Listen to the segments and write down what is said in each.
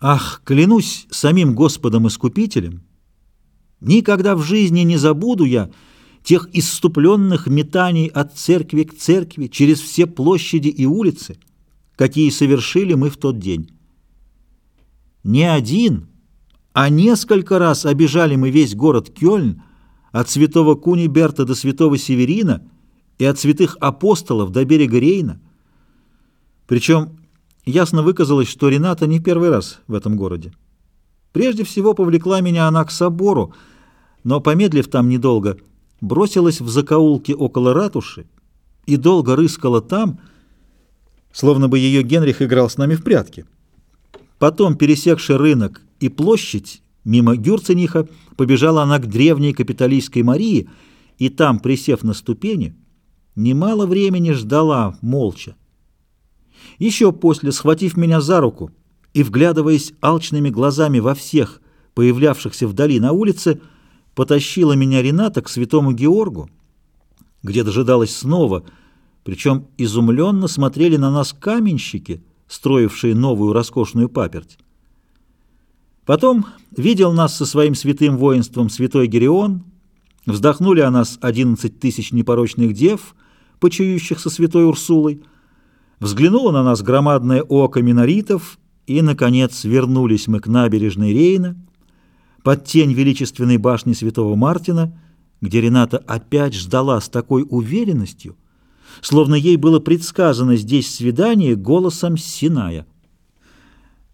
Ах, клянусь самим Господом Искупителем, никогда в жизни не забуду я тех исступленных метаний от церкви к церкви через все площади и улицы, какие совершили мы в тот день. Не один, а несколько раз обижали мы весь город Кёльн от святого Куниберта до святого Северина и от святых апостолов до берега Рейна. Причем ясно выказалось, что Рената не первый раз в этом городе. Прежде всего повлекла меня она к собору, но, помедлив там недолго, бросилась в закоулки около ратуши и долго рыскала там, словно бы ее Генрих играл с нами в прятки. Потом, пересекши рынок и площадь, мимо Гюрцениха, побежала она к древней капиталистской Марии, и там, присев на ступени, немало времени ждала молча. Еще после, схватив меня за руку и вглядываясь алчными глазами во всех, появлявшихся вдали на улице, потащила меня Рената к святому Георгу, где дожидалась снова, причем изумленно смотрели на нас каменщики, строившие новую роскошную паперть. Потом видел нас со своим святым воинством святой Герион, вздохнули о нас одиннадцать тысяч непорочных дев, почующих со святой Урсулой, Взглянуло на нас громадное око миноритов, и, наконец, вернулись мы к набережной Рейна, под тень величественной башни святого Мартина, где Рената опять ждала с такой уверенностью, словно ей было предсказано здесь свидание голосом Синая.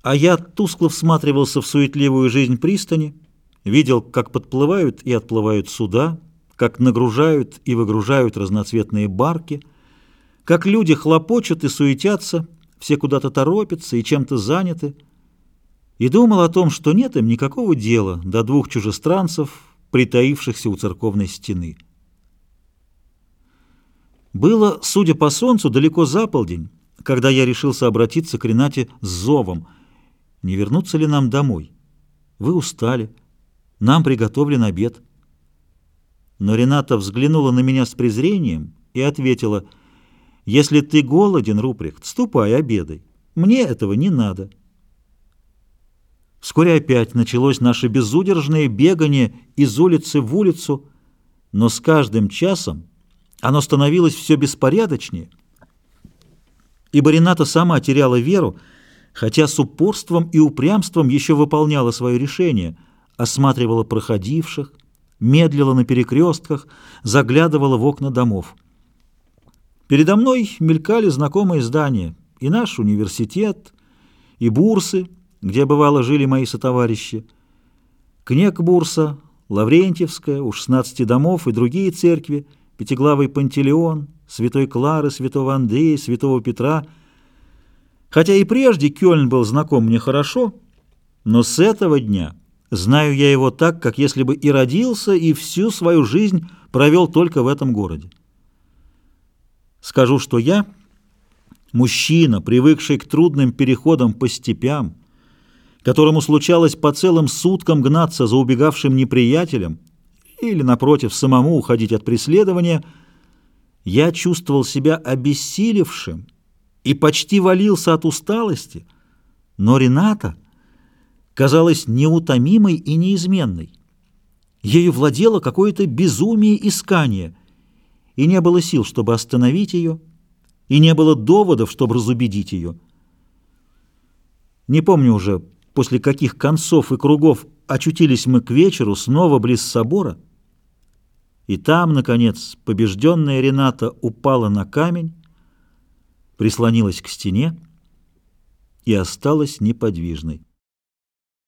А я тускло всматривался в суетливую жизнь пристани, видел, как подплывают и отплывают суда, как нагружают и выгружают разноцветные барки — как люди хлопочут и суетятся, все куда-то торопятся и чем-то заняты, и думал о том, что нет им никакого дела до двух чужестранцев, притаившихся у церковной стены. Было, судя по солнцу, далеко за полдень, когда я решился обратиться к Ренате с зовом. Не вернуться ли нам домой? Вы устали. Нам приготовлен обед. Но Рената взглянула на меня с презрением и ответила — если ты голоден, Руприхт, ступай, обедай. Мне этого не надо. Вскоре опять началось наше безудержное бегание из улицы в улицу, но с каждым часом оно становилось все беспорядочнее, ибо Рената сама теряла веру, хотя с упорством и упрямством еще выполняла свое решение, осматривала проходивших, медлила на перекрестках, заглядывала в окна домов. Передо мной мелькали знакомые здания, и наш университет, и бурсы, где, бывало, жили мои сотоварищи, Кнек-бурса, Лаврентьевская, у 16 домов и другие церкви, Пятиглавый Пантелеон, Святой Клары, Святого Андрея, Святого Петра. Хотя и прежде Кёльн был знаком мне хорошо, но с этого дня знаю я его так, как если бы и родился, и всю свою жизнь провел только в этом городе. Скажу, что я, мужчина, привыкший к трудным переходам по степям, которому случалось по целым суткам гнаться за убегавшим неприятелем или, напротив, самому уходить от преследования, я чувствовал себя обессилевшим и почти валился от усталости, но Рената казалась неутомимой и неизменной. Ею владело какое-то безумие искания — и не было сил, чтобы остановить ее, и не было доводов, чтобы разубедить ее. Не помню уже, после каких концов и кругов очутились мы к вечеру снова близ собора, и там, наконец, побежденная Рената упала на камень, прислонилась к стене и осталась неподвижной.